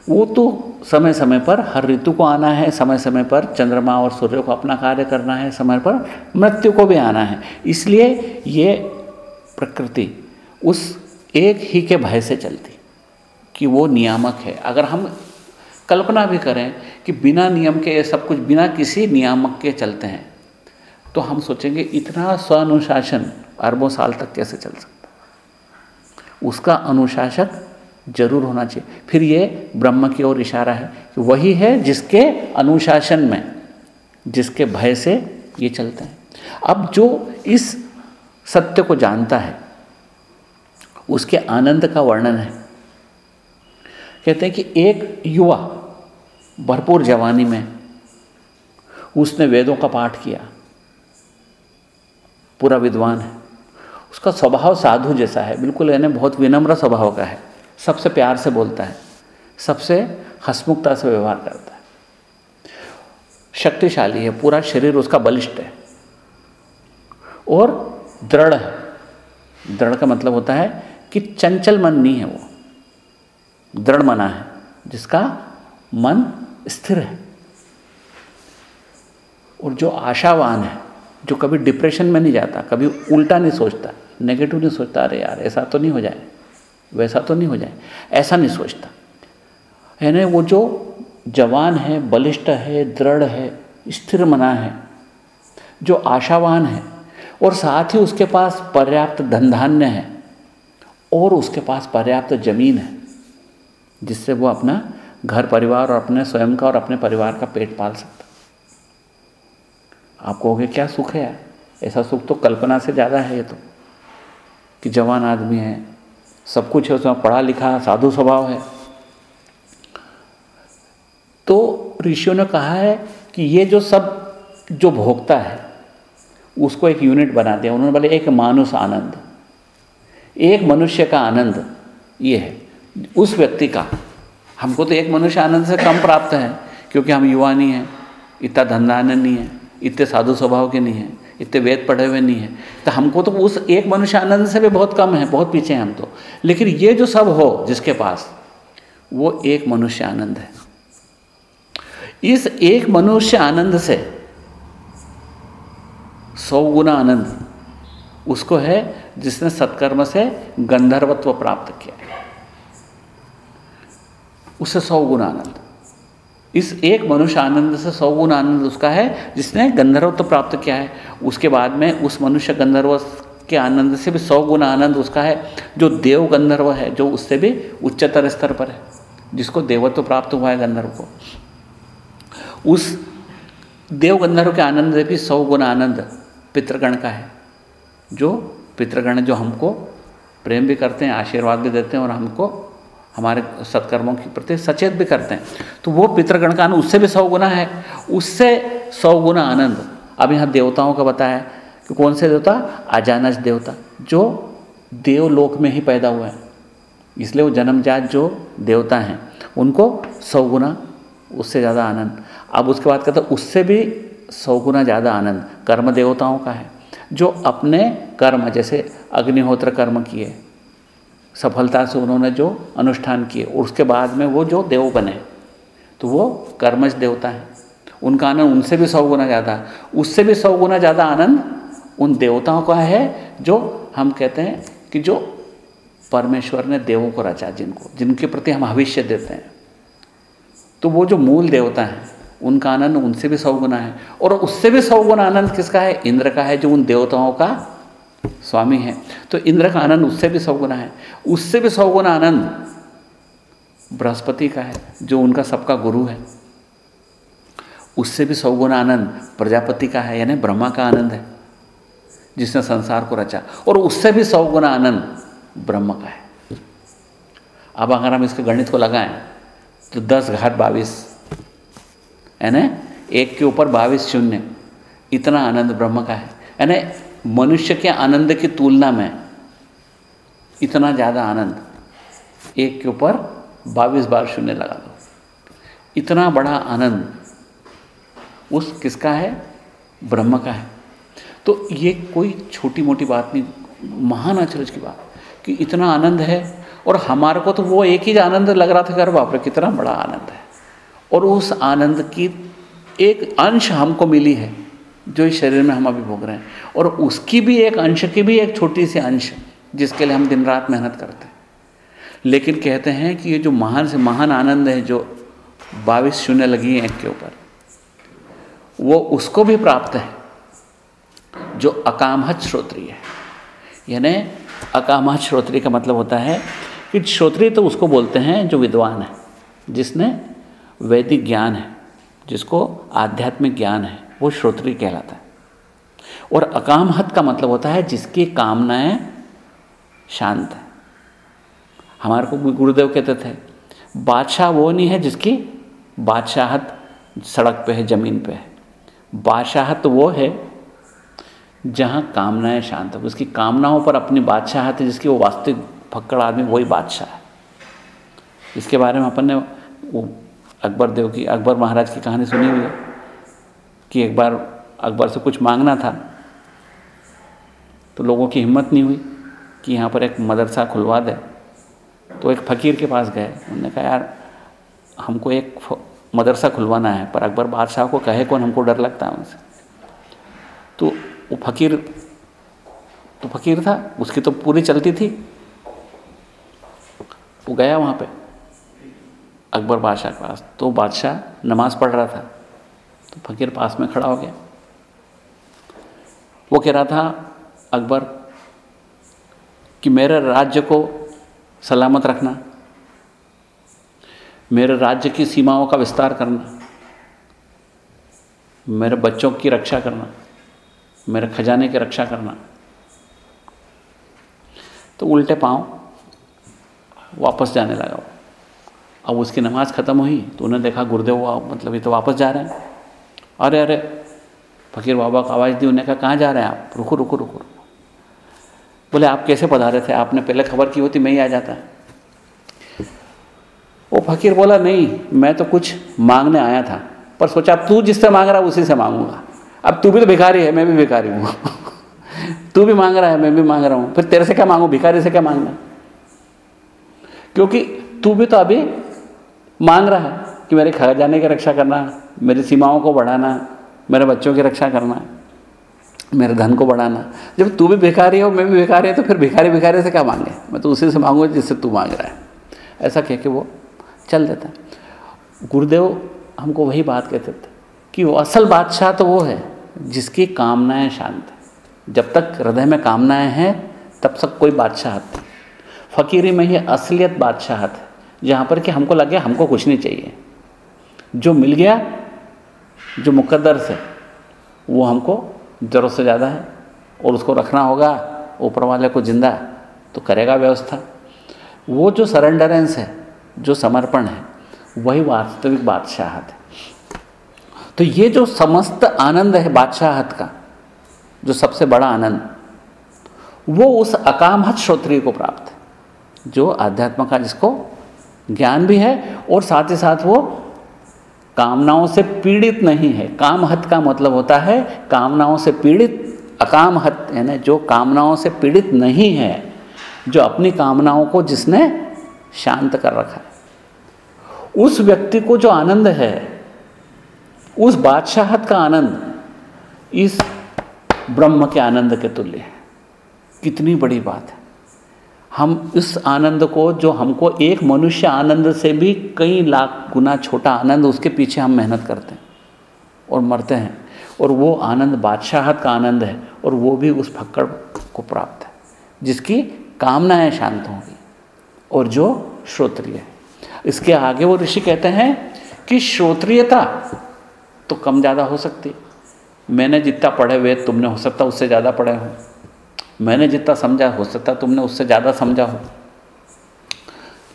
Speaker 1: वो तो समय समय पर, हर ऋतु को आना है समय समय पर चंद्रमा और सूर्य को अपना कार्य करना है, समय पर मृत्यु को भी आना है। इसलिए ये प्रकृति उस एक ही के भय से चलती कि वो नियामक है। अगर हम कल्पना भी करें कि बिना नियम के ये सब कुछ, बिना किसी नियामक के चलते हैं। तो हम सोचेंगे, इतना स्वानुशासन अरबों साल तक कैसे चल सकता? उसका अनुशासक ज़रूर होना चाहिए। फिर ये ब्रह्म की ओर इशारा है कि वही है जिसके अनुशासन में, जिसके भय से ये चलते हैं। अब जो इस सत्य को जानता है, उसके आनंद का वर्णन है। कहते हैं कि एक युवा भरपूर जवानी में उसने वेदों का पाठ किया। पूरा विद्वान है। उसका स्वभाव साधु जैसा है। बिल्कुल यानी बहुत विनम्र स्वभाव का है। सबसे प्यार से बोलता है। सबसे हसमुखता से व्यवहार करता है। शक्तिशाली है। पूरा शरीर उसका बलिष्ठ है। और दृढ़ है। दृढ़ का मतलब होता है कि चंचल मन नहीं है वो। दृढ़ मना है, जिसका मन स्थिर है। और जो आशावान है, जो कभी डिप्रेशन में नहीं जाता, कभी उल्टा नहीं सोचता नेगेटिव नहीं सोचता, अरे यार, ऐसा तो नहीं हो जाए, वैसा तो नहीं हो जाए, ऐसा नहीं सोचता। यानी वो जो जवान है, बलिष्ठ है, दृढ़ है, स्थिर मना है, जो आशावान है, और साथ ही उसके पास पर्याप्त धन धान्य है, और उसके पास पर्याप्त ज़मीन है, जिससे वो अपना घर परिवार और अपने स्वयं का और अपने परिवार का पेट पाल सकता। आप कहोगे, क्या सुख है ऐसा सुख तो कल्पना से ज़्यादा है ये तो कि जवान आदमी है, सब कुछ है, उसमें पढ़ा लिखा साधु स्वभाव है। तो ऋषियों ने कहा है कि ये जो सब, जो भोगता है, उसको एक यूनिट बना दिया। उन्होंने बोले, एक मानुष आनंद, एक मनुष्य का आनंद, ये है, उस व्यक्ति का हमको तो एक मनुष्य आनंद से कम प्राप्त है, क्योंकि हम युवा नहीं हैं, इतना धंधा आनंद नहीं है, इतने साधु स्वभाव के नहीं हैं, इतने वेद पढ़े हुए नहीं हैं। तो हमको तो उस एक मनुष्य आनंद से भी बहुत कम है, बहुत पीछे हैं हम तो। लेकिन ये जो सब हो जिसके पास, वो एक मनुष्य आनंद है। इस एक मनुष्य आनंद से सौ गुना आनंद उसको है जिसने सत्कर्म से गंधर्वत्व प्राप्त किया। उससे सौ गुना आनंद। इस एक मनुष्य आनंद से सौ गुण आनंद उसका है, जिसने गंधर्वत्व प्राप्त किया है। उसके बाद में उस मनुष्य गंधर्व के आनंद से भी सौ गुना आनंद उसका है, जो देव गंधर्व है, जो उससे भी उच्चतर स्तर पर है, जिसको देवत्व प्राप्त हुआ है गंधर्व को। उस देव गंधर्व के आनंद से भी सौ गुना आनंद पितृगण का है, जो पितृगण जो हमको प्रेम भी करते हैं, आशीर्वाद भी देते हैं और हमको हमारे सत्कर्मों के प्रति सचेत भी करते हैं। तो वो पितृगण का आनंद, उससे भी सौ गुना है। उससे सौ गुना आनंद। अब यहाँ देवताओं का बताया कि कौन से देवता? अजानज देवता, जो देवलोक में ही पैदा हुआ है। इसलिए वो जन्मजात जो देवता हैं, उनको सौ गुना, उससे ज़्यादा आनंद। अब उसके बाद कहते उससे भी सौ गुना ज़्यादा आनंद। कर्म देवताओं का है, जो अपने कर्म, जैसे अग्निहोत्र कर्म किए सफलता से उन्होंने जो अनुष्ठान किए उसके बाद में वो जो देव बने तो वो कर्मज देवता है। उनका आनंद उनसे भी सौ गुना ज़्यादा, उससे भी सौ गुना ज़्यादा आनंद उन देवताओं का है जो हम कहते हैं कि जो परमेश्वर ने देवों को रचा, जिनको, जिनके प्रति हम भविष्य देते हैं। तो वो जो मूल देवता हैं, उनका आनंद उनसे भी सौ गुना है। और उससे भी सौ गुना आनंद किसका है? इंद्र का है, जो उन देवताओं का स्वामी है। तो इंद्र का आनंद उससे भी सौ गुना है। उससे भी सौ गुना आनंद बृहस्पति का है, जो उनका सबका गुरु है। उससे भी सौ गुना आनंद प्रजापति का है, यानी ब्रह्मा का आनंद है, जिसने संसार को रचा। और उससे भी सौ गुना आनंद ब्रह्म का है। अब अगर हम इसके गणित को लगाएँ तो दस घाट बाईस है ना एक के ऊपर बाईस शून्य, इतना आनंद ब्रह्म का है। यानी मनुष्य के आनंद की तुलना में इतना ज़्यादा आनंद एक के ऊपर बाईस बार शून्य लगा दो। इतना बड़ा आनंद उस किसका है? ब्रह्म का है। तो ये कोई छोटी मोटी बात नहीं, महान अचरज की बात, कि इतना आनंद है और हमारे को तो वो एक ही आनंद लग रहा था घर बाप रे, कितना बड़ा आनंद है। और उस आनंद की एक अंश हमको मिली है। जो इस शरीर में हम अभी भोग रहे हैं। और उसकी भी एक अंश की भी एक छोटी सी अंश, जिसके लिए हम दिन रात मेहनत करते हैं। लेकिन कहते हैं कि ये जो महान से महान आनंद है, जो बाईस शून्य लगी है के ऊपर, वो उसको भी प्राप्त है, जो अकामहत श्रोत्रिय है। यानी अकामहत श्रोत्रिय का मतलब होता है कि श्रोत्रिय तो उसको बोलते हैं जो विद्वान है, जिसने वैदिक ज्ञान है, जिसको आध्यात्मिक ज्ञान है। वो श्रोत्री कहलाता है। और अकामहत का मतलब होता है जिसकी कामनाएँ शांत है। हमारे को गुरुदेव कहते थे, बादशाह वो नहीं है जिसकी बादशाहत सड़क पे है, ज़मीन पे है। बादशाहत वो है जहाँ कामनाएँ शांत है। उसकी कामनाओं पर अपनी बादशाहत है जिसकी वो वास्तविक फक्कड़ आदमी, वही बादशाह है। इसके बारे में अपन ने वो अकबर देव की, अकबर महाराज की कहानी सुनी हुई है। कि एक बार अकबर से कुछ मांगना था तो लोगों की हिम्मत नहीं हुई कि यहाँ पर एक मदरसा खुलवा दे। तो एक फ़कीर के पास गए। उन्होंने कहा, यार, हमको एक मदरसा खुलवाना है, पर अकबर बादशाह को कहे कौन? हमको डर लगता है उनसे। तो वो फ़कीर तो फ़कीर था। उसकी तो पूरी चलती थी। वो गया वहाँ पे अकबर बादशाह के पास। तो बादशाह नमाज़ पढ़ रहा था। तो फ़कीर पास में खड़ा हो गया। वो कह रहा था, अकबर, कि मेरे राज्य को सलामत रखना, मेरे राज्य की सीमाओं का विस्तार करना, मेरे बच्चों की रक्षा करना, मेरे खजाने की रक्षा करना। तो उल्टे पाँव वापस जाने लगा। अब उसकी नमाज़ ख़त्म हुई तो उन्हें देखा गुरुदेव मतलब ये तो वापस जा रहे हैं। अरे अरे, फकीर बाबा को आवाज़ दी, उन्हें कहा, कहाँ जा रहे हैं आप? रुको रुको रुको रुको। बोले, आप कैसे पधारे थे? आपने पहले खबर की होती, मैं ही आ जाता। वो फकीर बोला, नहीं, मैं तो कुछ मांगने आया था, पर सोचा, अब तू जिससे मांग रहा उसी से मांगूँगा। अब तू भी तो भिखारी है, मैं भी भिखारी हूँ। [LAUGHS] तू भी मांग रहा है, मैं भी मांग रहा हूँ। फिर तेरे से क्या मांगू? भिखारी से क्या मांगना? क्योंकि तू भी तो अभी मांग रहा है कि मेरे खजाने की रक्षा करना मेरी सीमाओं को बढ़ाना, मेरे बच्चों की रक्षा करना, मेरे धन को बढ़ाना। जब तू भी भिखारी हो, मैं भी भिखारी है तो फिर भिखारी भिखारी से क्या मांगे? मैं तो उसी से मांगूँगा जिससे तू मांग रहा है। ऐसा कह के वो चल देता। गुरुदेव, हमको वही बात कहते थे कि वो असल बादशाह तो वो है, जिसकी कामनाएँ शांत है। जब तक हृदय में कामनाएँ हैं, तब तक कोई बादशाह नहीं। फ़कीरी में ही असलियत बादशाह है, जहाँ पर कि हमको लगे हमको कुछ नहीं चाहिए। जो मिल गया जो मुकद्दर से, वो हमको ज़रूरत से ज़्यादा है और उसको रखना होगा, ऊपर वाले को ज़िंदा तो करेगा व्यवस्था। वो जो सरेंडरेंस है, जो समर्पण है, वही वास्तविक बादशाहत है। तो ये जो समस्त आनंद है बादशाहत का, जो सबसे बड़ा आनंद, वो उस अकामहत श्रोत्रिय को प्राप्त है, जो आध्यात्म का जिसको ज्ञान भी है और साथ ही साथ वो कामनाओं से पीड़ित नहीं है। कामहत का मतलब होता है, कामनाओं से पीड़ित अकामहत यानी जो कामनाओं से पीड़ित नहीं है, जो अपनी कामनाओं को जिसने शांत कर रखा है। उस व्यक्ति को जो आनंद है, उस बादशाहत का आनंद, इस ब्रह्म के आनंद के तुल्य है। कितनी बड़ी बात है। हम इस आनंद को, जो हमको एक मनुष्य आनंद से भी कई लाख गुना छोटा आनंद, उसके पीछे हम मेहनत करते हैं और मरते हैं। और वो आनंद बादशाहत का आनंद है और वो भी उस फक्कड़ को प्राप्त है, जिसकी कामनाएँ शांत होंगी और जो श्रोत्रिय है। इसके आगे वो ऋषि कहते हैं कि श्रोत्रियता तो कम ज़्यादा हो सकती मैंने जितना पढ़े हुए, तुमने हो सकता उससे ज़्यादा पढ़े हो। मैंने जितना समझा, हो सकता तुमने उससे ज़्यादा समझा हो।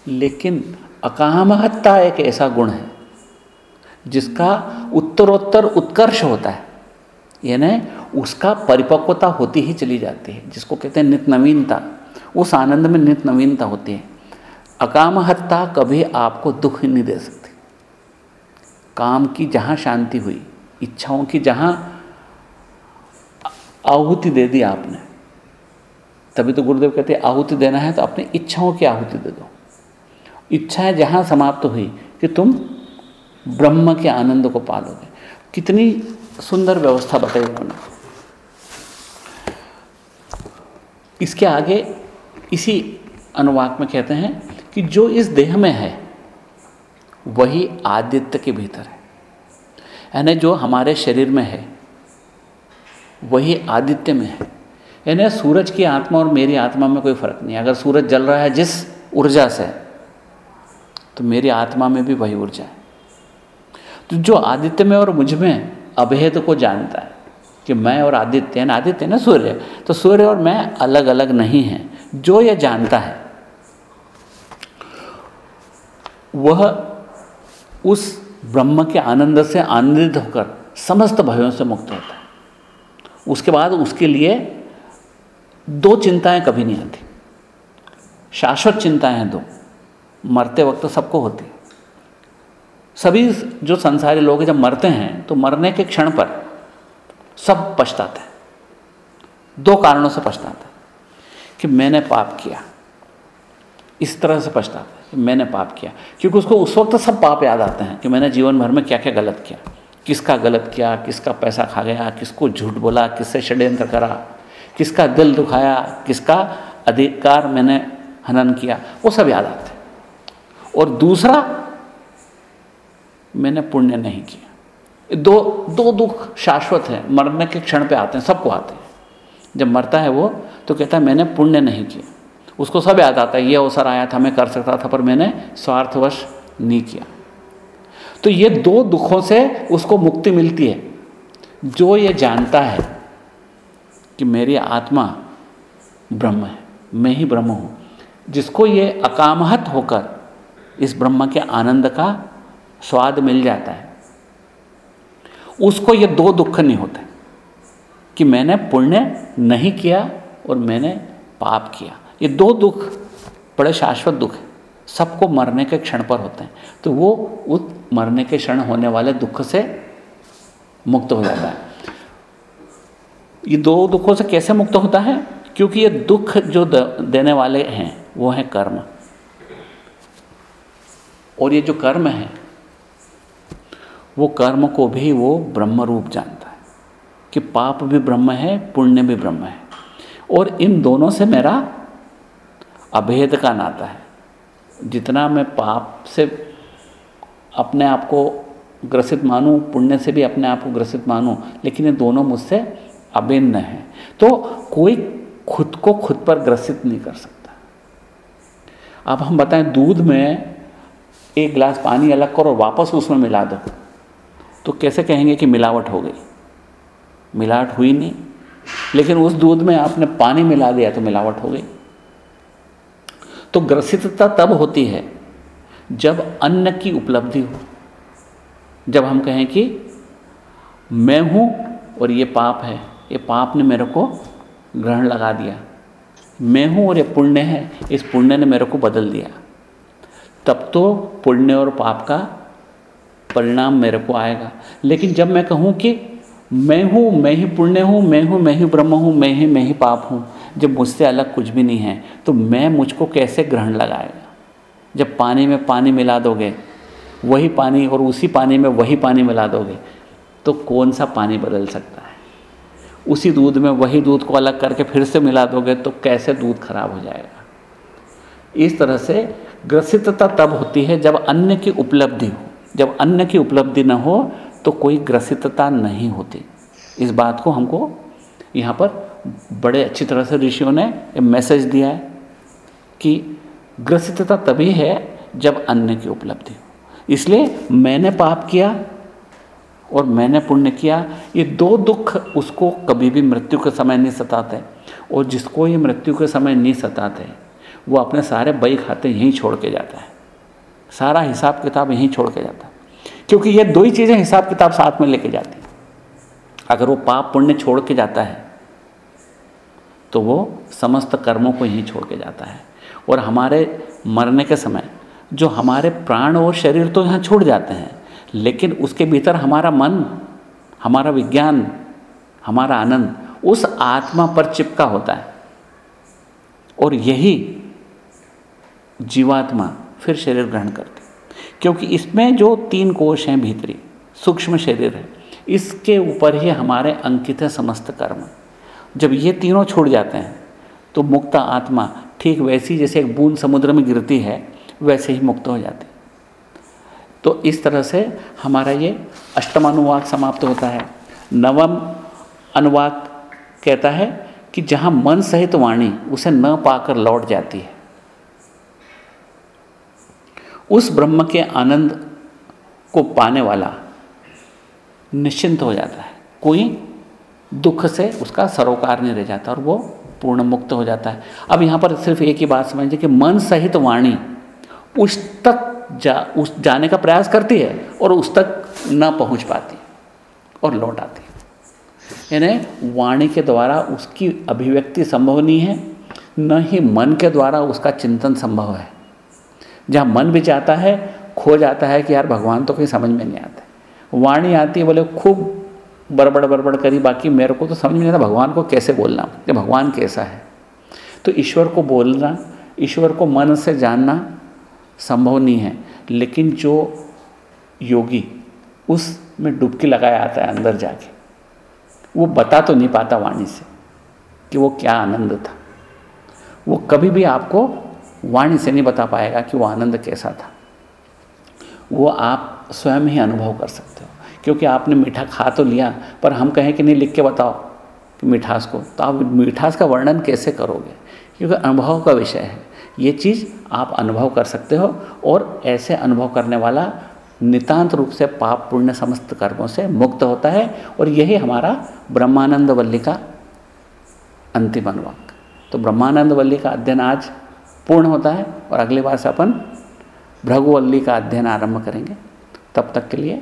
Speaker 1: लेकिन अकामहत्ता एक ऐसा गुण है, जिसका उत्तरोत्तर उत्कर्ष होता है। यानी उसका परिपक्वता होती ही चली जाती है, जिसको कहते हैं नित नवीनता उस आनंद में नित नवीनता होती है। अकामहत्ता कभी आपको दुख ही नहीं दे सकती। काम की जहाँ शांति हुई, इच्छाओं की जहाँ आहुति दे दी आपने तभी तो गुरुदेव कहते हैं, आहुति देना है तो अपनी इच्छाओं की आहुति दे दो। इच्छाएँ जहाँ समाप्त हुई कि तुम ब्रह्म के आनंद को पालोगे। कितनी सुंदर व्यवस्था बताई उन्होंने। इसके आगे इसी अनुवाक में कहते हैं कि जो इस देह में है, वही आदित्य के भीतर है। यानी जो हमारे शरीर में है, वही आदित्य में है। यानी सूरज की आत्मा और मेरी आत्मा में कोई फ़र्क नहीं अगर सूरज जल रहा है जिस ऊर्जा से तो मेरी आत्मा में भी वही ऊर्जा है। तो जो आदित्य में और मुझमें अभेद को जानता है कि मैं और आदित्य ना आदित्य ना सूर्य तो सूर्य और मैं अलग अलग नहीं हैं। जो ये जानता है, वह उस ब्रह्म के आनंद से आनंदित होकर समस्त भयों से मुक्त होता है। उसके बाद उसके लिए दो चिंताएँ कभी नहीं आती। शाश्वत चिंताएँ हैं दो। मरते वक्त तो सबको होती सभी जो संसारी लोग जब मरते हैं तो मरने के क्षण पर सब पछताते हैं। दो कारणों से पछताते हैं कि मैंने पाप किया। इस तरह से पछताते हैं कि मैंने पाप किया। क्योंकि उसको उस वक्त सब पाप याद आते हैं कि मैंने जीवन भर में क्या क्या गलत किया। किसका गलत किया, किसका पैसा खा गया, किसको झूठ बोला, किससे षड्यंत्र करा किसका दिल दुखाया, किसका अधिकार मैंने हनन किया, वो सब याद आते और दूसरा, मैंने पुण्य नहीं किया। दो दो दुख शाश्वत है, मरने के क्षण पे आते हैं, सबको आते हैं। जब मरता है वो तो कहता है, मैंने पुण्य नहीं किया। उसको सब याद आता है, ये अवसर आया था, मैं कर सकता था, पर मैंने स्वार्थवश नहीं किया। तो ये दो दुखों से उसको मुक्ति मिलती है। जो ये जानता है कि मेरी आत्मा ब्रह्म है, मैं ही ब्रह्म हूँ। जिसको ये अकामहत होकर इस ब्रह्म के आनंद का स्वाद मिल जाता है, उसको ये दो दुख नहीं होते कि मैंने पुण्य नहीं किया और मैंने पाप किया। ये दो दुख, बड़े शाश्वत दुख हैं। सबको मरने के क्षण पर होते हैं। तो वो उस मरने के क्षण होने वाले दुख से मुक्त हो जाता है। ये दो दुखों से कैसे मुक्त होता है? क्योंकि ये दुख जो देने वाले हैं, वो हैं कर्म। और ये जो कर्म है, वो कर्म को भी वो ब्रह्म रूप जानता है कि पाप भी ब्रह्म है, पुण्य भी ब्रह्म है। और इन दोनों से मेरा अभेद का नाता है। जितना मैं पाप से अपने आप को ग्रसित मानूं, पुण्य से भी अपने आप को ग्रसित मानूं, लेकिन ये दोनों मुझसे अभिन्न हैं। तो कोई खुद को खुद पर ग्रसित नहीं कर सकता। अब हम बताएँ, दूध में एक गिलास पानी अलग करो वापस उसमें मिला दो। तो कैसे कहेंगे कि मिलावट हो गई? मिलावट हुई नहीं। लेकिन उस दूध में आपने पानी मिला दिया तो मिलावट हो गई। तो ग्रसितता तब होती है जब अन्न की उपलब्धि हो। जब हम कहें कि मैं हूँ और ये पाप है। ये पाप ने मेरे को ग्रहण लगा दिया। मैं हूँ और ये पुण्य है, इस पुण्य ने मेरे को बदल दिया। तब तो पुण्य और पाप का परिणाम मेरे को आएगा। लेकिन जब मैं कहूँ कि मैं हूँ, मैं ही पुण्य हूँ, मैं हूँ, मैं ही ब्रह्म हूँ, मैं ही मैं ही पाप हूँ, जब मुझसे अलग कुछ भी नहीं है तो मैं मुझको कैसे ग्रहण लगाएगा? जब पानी में पानी मिला दोगे, वही पानी और उसी पानी में वही पानी मिला दोगे तो कौन सा पानी बदल सकता है? उसी दूध में वही दूध को अलग करके फिर से मिला दोगे तो कैसे दूध खराब हो जाएगा? इस तरह से ग्रसितता तब होती है जब अन्न की उपलब्धि हो। जब अन्न की उपलब्धि न हो तो कोई ग्रसितता नहीं होती। इस बात को हमको यहाँ पर बड़े अच्छी तरह से ऋषियों ने मैसेज दिया है कि ग्रसितता तभी है जब अन्न की उपलब्धि हो। इसलिए मैंने पाप किया और मैंने पुण्य किया, ये दो दुख उसको कभी भी मृत्यु के समय नहीं सताते। और जिसको ये मृत्यु के समय नहीं सताते, वो अपने सारे बई खाते यहीं छोड़ के जाता है। सारा हिसाब किताब यहीं छोड़ के जाता है। क्योंकि ये दो ही चीज़ें हिसाब किताब साथ में लेके जाती अगर वो पाप पुण्य छोड़ के जाता है तो वो समस्त कर्मों को यहीं छोड़ के जाता है। और हमारे मरने के समय, जो हमारे प्राण और शरीर तो यहाँ छोड़ जाते हैं लेकिन उसके भीतर हमारा मन, हमारा विज्ञान, हमारा आनंद, उस आत्मा पर चिपका होता है। और यही जीवात्मा फिर शरीर ग्रहण करती क्योंकि इसमें जो तीन कोश हैं भीतरी, सूक्ष्म शरीर है, इसके ऊपर ही हमारे अंकित है समस्त कर्म। जब ये तीनों छूट जाते हैं तो मुक्त आत्मा ठीक वैसी जैसे एक बूंद समुद्र में गिरती है, वैसे ही मुक्त हो जाती तो इस तरह से हमारा ये अष्टम अनुवाद समाप्त होता है। नवम अनुवाद कहता है कि जहाँ मन सहित वाणी, उसे न पाकर लौट जाती है। उस ब्रह्म के आनंद को पाने वाला निश्चिंत हो जाता है। कोई दुख से उसका सरोकार नहीं रह जाता और वो पूर्ण मुक्त हो जाता है। अब यहाँ पर सिर्फ़ एक ही बात समझिए कि मन सहित वाणी, उस तक जा, उस जाने का प्रयास करती है और उस तक न पहुँच पाती और लौट आती यानी वाणी के द्वारा उसकी अभिव्यक्ति संभव नहीं है, न ही मन के द्वारा उसका चिंतन संभव है। जहाँ मन भी जाता है, खो जाता है कि यार भगवान तो कहीं समझ में नहीं आते वाणी आती है, बोले, खूब बड़बड़ बड़बड़ करी, बाकी मेरे को तो समझ में नहीं आता, भगवान को कैसे बोलना? भगवान कैसा है? तो ईश्वर को बोलना, ईश्वर को मन से जानना संभव नहीं है। लेकिन जो योगी उसमें डुबकी लगाया आता है अंदर जाके, वो बता तो नहीं पाता वाणी से कि वो क्या आनंद था। वो कभी भी आपको वाणी से नहीं बता पाएगा कि वो आनंद कैसा था। वो आप स्वयं ही अनुभव कर सकते हो, क्योंकि आपने मीठा खा तो लिया, पर हम कहें कि नहीं, लिख के बताओ कि मिठास को। तो आप मिठास का वर्णन कैसे करोगे? क्योंकि अनुभव का विषय है। ये चीज़ आप अनुभव कर सकते हो और ऐसे अनुभव करने वाला नितांत रूप से पाप पुण्य समस्त कर्मों से मुक्त होता है और यही हमारा ब्रह्मानंद वल्ली का अंतिम अनुवाक। तो ब्रह्मानंद वल्ली का अध्ययन आज पूर्ण होता है और अगली बार से अपन भृगुवल्ली का अध्ययन आरंभ करेंगे। तब तक के लिए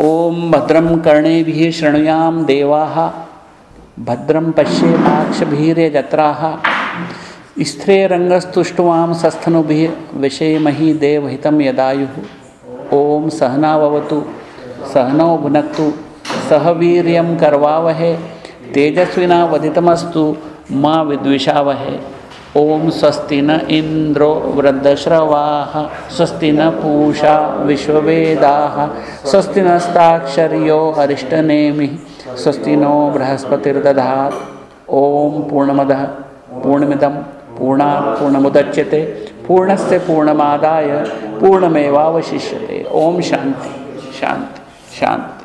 Speaker 1: ओम भद्रम कर्णे शृणुयाम देवा भद्रम पश्ये पश्येमाक्षभीर्यजत्रा स्त्रेरंगस्तुष्टवाम सस्थनुभि विषयमही देवहित यदायु। ओम सहनावतु सहनौ भुनक्तु, सह वीर कर्वावहे, तेजस्विना वधितमस्तु माँ विद्विषावहे। ओम स्वस्ति न इंद्रो वृद्धश्रवा, स्वस्ति न पूषा विश्ववेदा, स्वस्ति नस्ताक्षर्यो अरिष्टनेमि, स्वस्ति नो बृहस्पतिर्दधा ओम पूर्णमद पूर्णमिदम पूर्णा पूर्णमुदच्यते, पूर्णस्य पूर्णमादाय, पूर्णमेवावशिष्यते। ओम शांति शांति शांति।